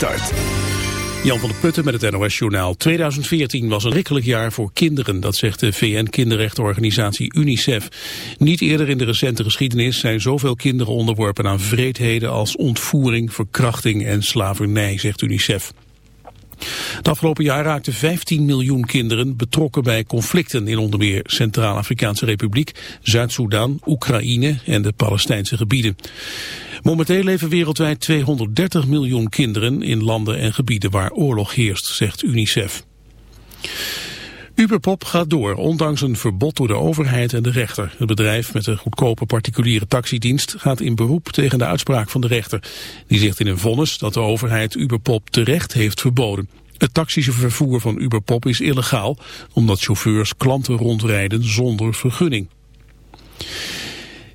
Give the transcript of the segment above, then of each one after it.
start. Jan van der Putten met het NOS-journaal. 2014 was een rikkelijk jaar voor kinderen, dat zegt de VN-kinderrechtenorganisatie UNICEF. Niet eerder in de recente geschiedenis zijn zoveel kinderen onderworpen aan vreedheden als ontvoering, verkrachting en slavernij, zegt UNICEF. Het afgelopen jaar raakten 15 miljoen kinderen betrokken bij conflicten in onder meer Centraal-Afrikaanse Republiek, Zuid-Soedan, Oekraïne en de Palestijnse gebieden. Momenteel leven wereldwijd 230 miljoen kinderen in landen en gebieden waar oorlog heerst, zegt UNICEF. Uberpop gaat door, ondanks een verbod door de overheid en de rechter. Het bedrijf met een goedkope particuliere taxidienst gaat in beroep tegen de uitspraak van de rechter. Die zegt in een vonnis dat de overheid Uberpop terecht heeft verboden. Het taxivervoer van Uberpop is illegaal, omdat chauffeurs klanten rondrijden zonder vergunning.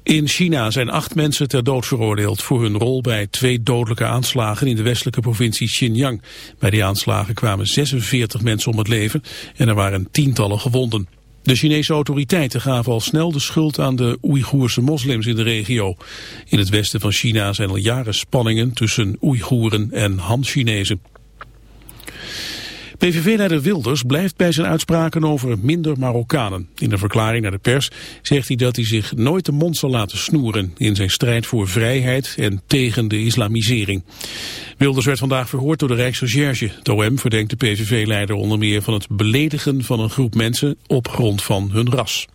In China zijn acht mensen ter dood veroordeeld voor hun rol bij twee dodelijke aanslagen in de westelijke provincie Xinjiang. Bij die aanslagen kwamen 46 mensen om het leven en er waren tientallen gewonden. De Chinese autoriteiten gaven al snel de schuld aan de Oeigoerse moslims in de regio. In het westen van China zijn al jaren spanningen tussen Oeigoeren en Han-Chinezen. PVV-leider Wilders blijft bij zijn uitspraken over minder Marokkanen. In een verklaring naar de pers zegt hij dat hij zich nooit de mond zal laten snoeren... in zijn strijd voor vrijheid en tegen de islamisering. Wilders werd vandaag verhoord door de Rijksrecherche. Het OM verdenkt de PVV-leider onder meer van het beledigen van een groep mensen... op grond van hun ras.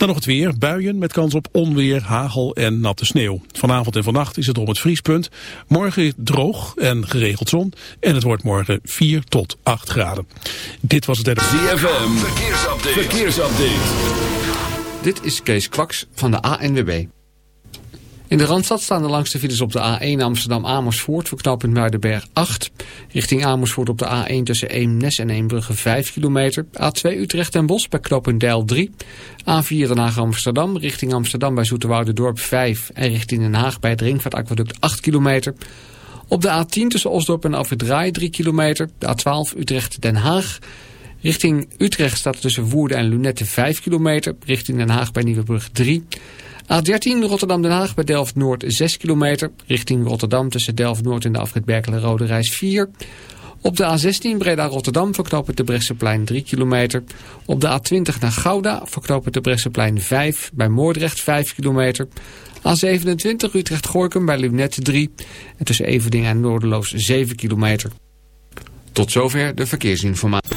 Dan nog het weer. Buien met kans op onweer, hagel en natte sneeuw. Vanavond en vannacht is het om het vriespunt. Morgen droog en geregeld zon. En het wordt morgen 4 tot 8 graden. Dit was het... ZFM. Verkeersupdate. Verkeersupdate. Dit is Kees Kwaks van de ANWB. In de Randstad staan de langste files op de A1 Amsterdam-Amersfoort voor knooppunt Muidenberg 8. Richting Amersfoort op de A1 tussen Eemnes en Eembrugge 5 kilometer. A2 Utrecht en Bos bij knooppunt Deil 3. A4 Den Haag-Amsterdam richting Amsterdam bij Dorp 5. En richting Den Haag bij het Ringvaartaquaduct 8 kilometer. Op de A10 tussen Osdorp en Afgedraai 3 kilometer. De A12 Utrecht-Den Haag. Richting Utrecht staat tussen Woerden en Lunette 5 kilometer. Richting Den Haag bij Nieuwebrug 3 A13 Rotterdam-Den Haag bij Delft-Noord 6 kilometer. Richting Rotterdam tussen Delft-Noord en de afrit Berkelen-Rode Reis 4. Op de A16 Breda-Rotterdam verknopen de Bresseplein 3 kilometer. Op de A20 naar Gouda verknopen de Bresseplein 5. Bij Moordrecht 5 kilometer. A27 Utrecht-Gorkum bij Lunet 3. En tussen Everding en Noorderloos 7 kilometer. Tot zover de verkeersinformatie.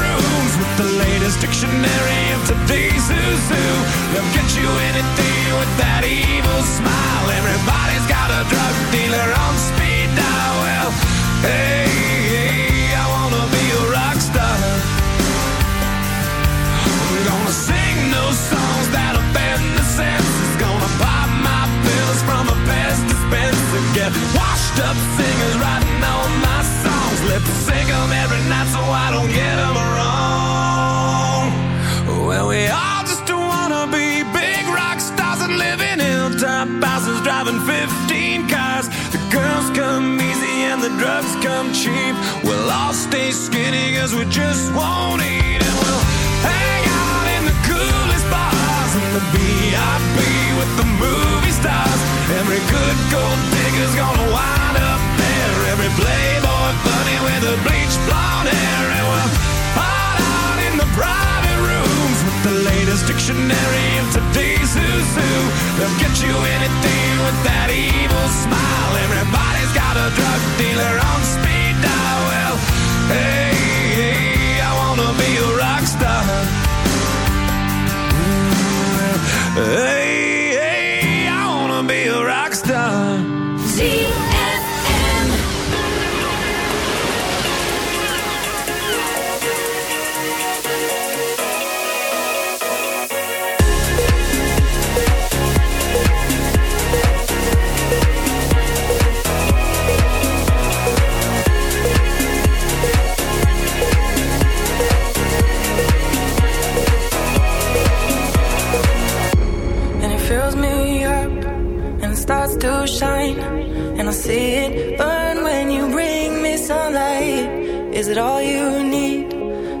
rooms with the latest dictionary of today's who's who. They'll get you anything with that evil smile.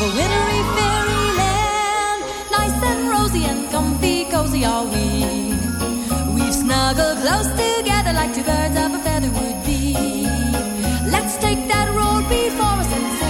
of a wintry fairyland. Nice and rosy and comfy, cozy are we. We've snuggled close together like two birds of a feather would be. Let's take that road before us and say,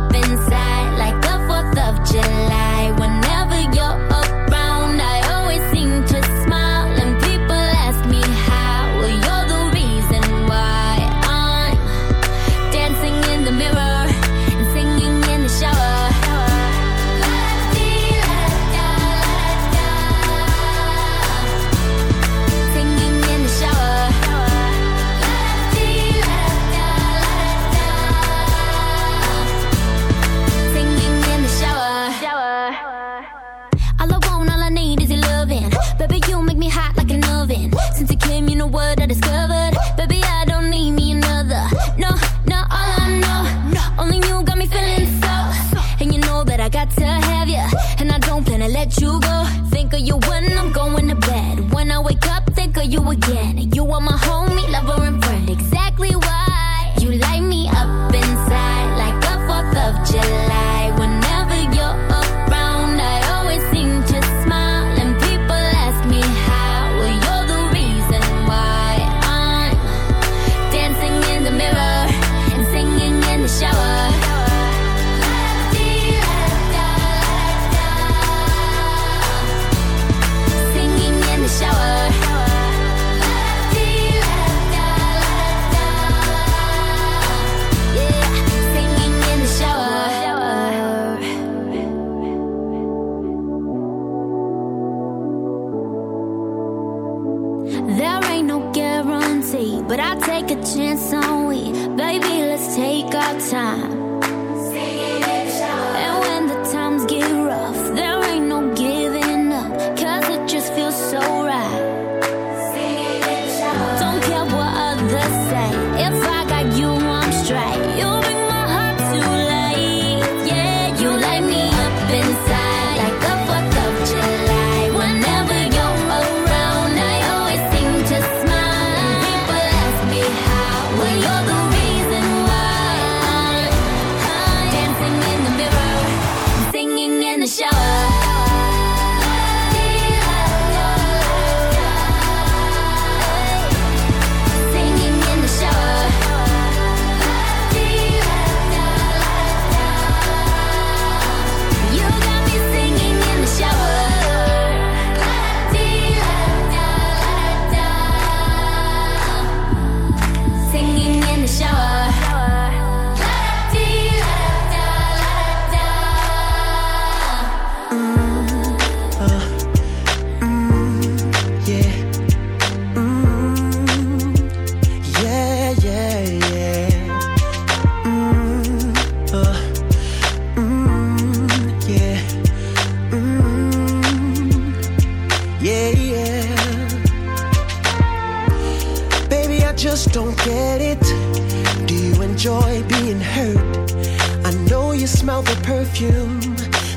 smell the perfume,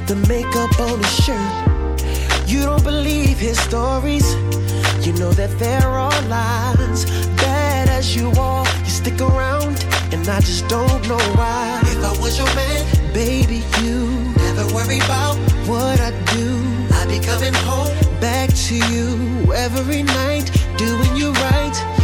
the makeup on his shirt. You don't believe his stories. You know that there are all lies. Bad as you are, you stick around, and I just don't know why. If I was your man, baby, you never worry about what I do. I'd be coming home back to you every night, doing you right.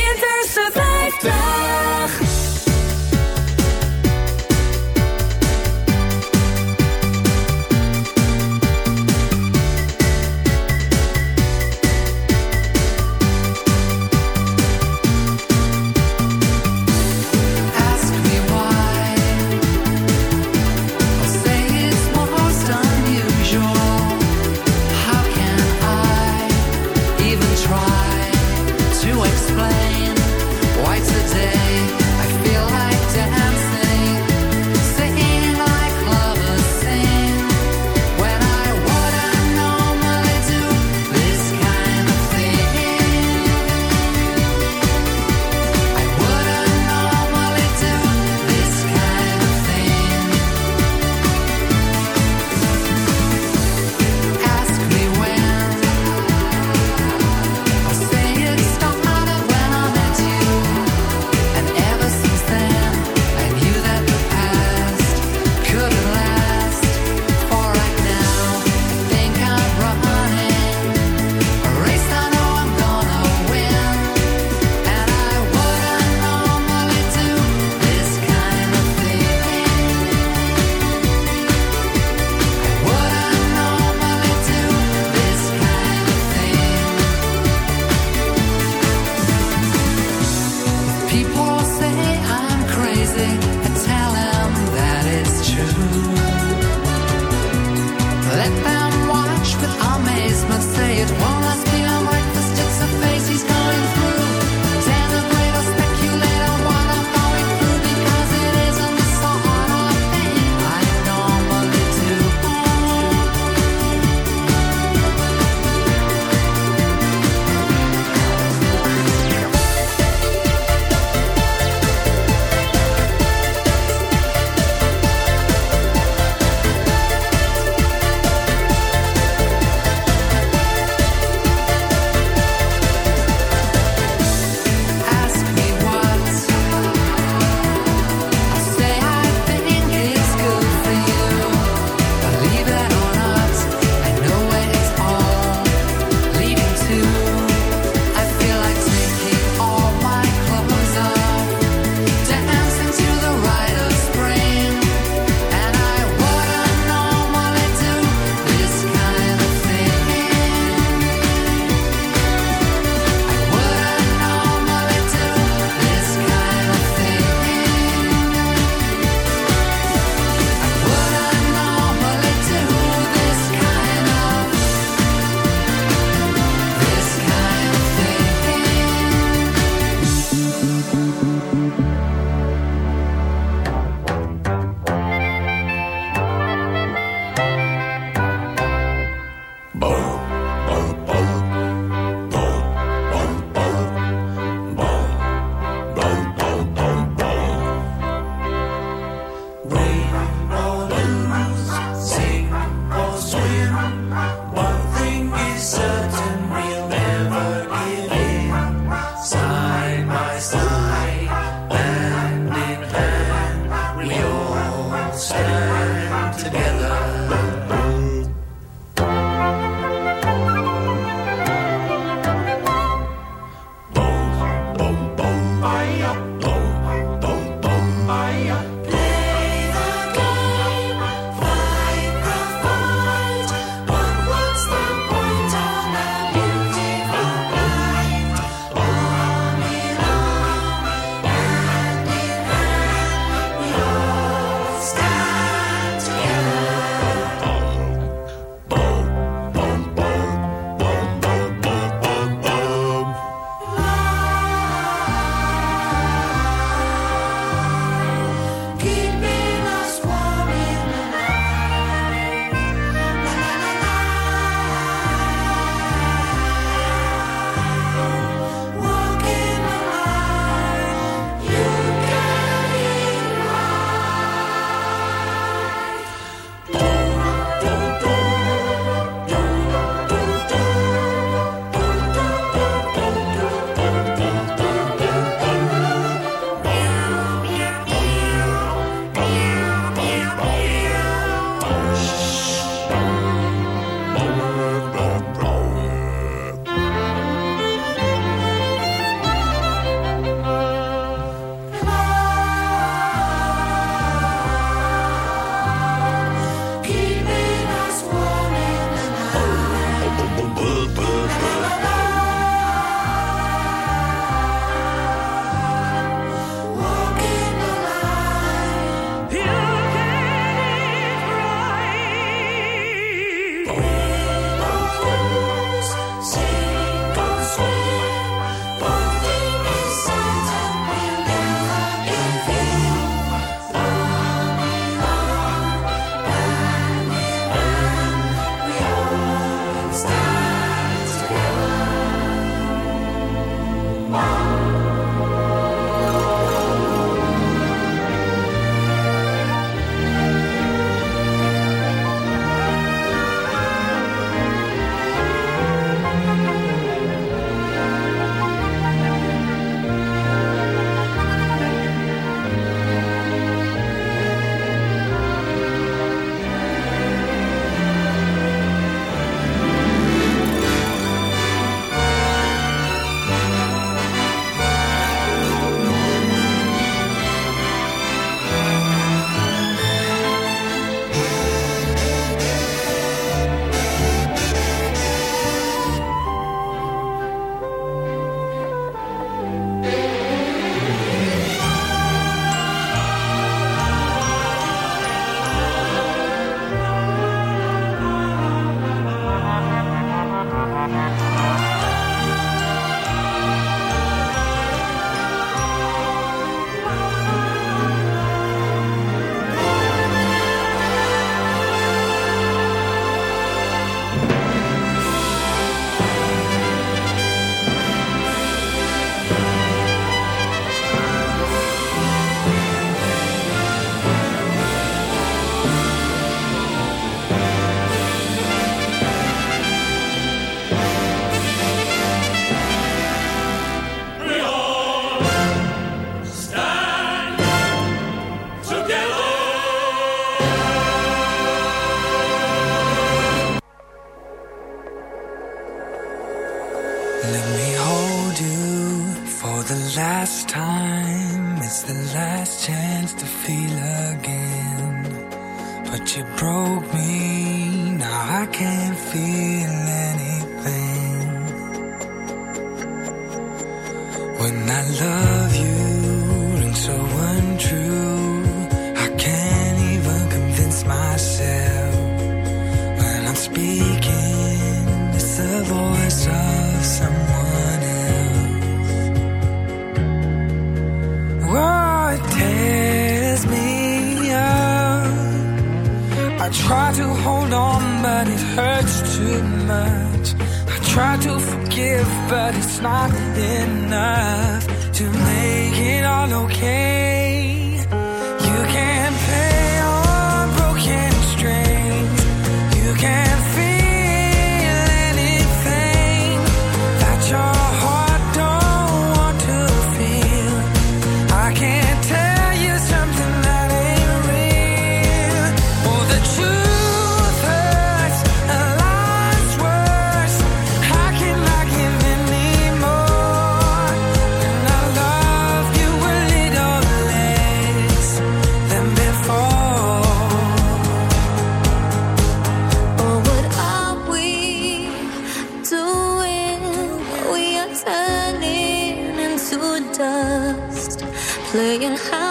playing high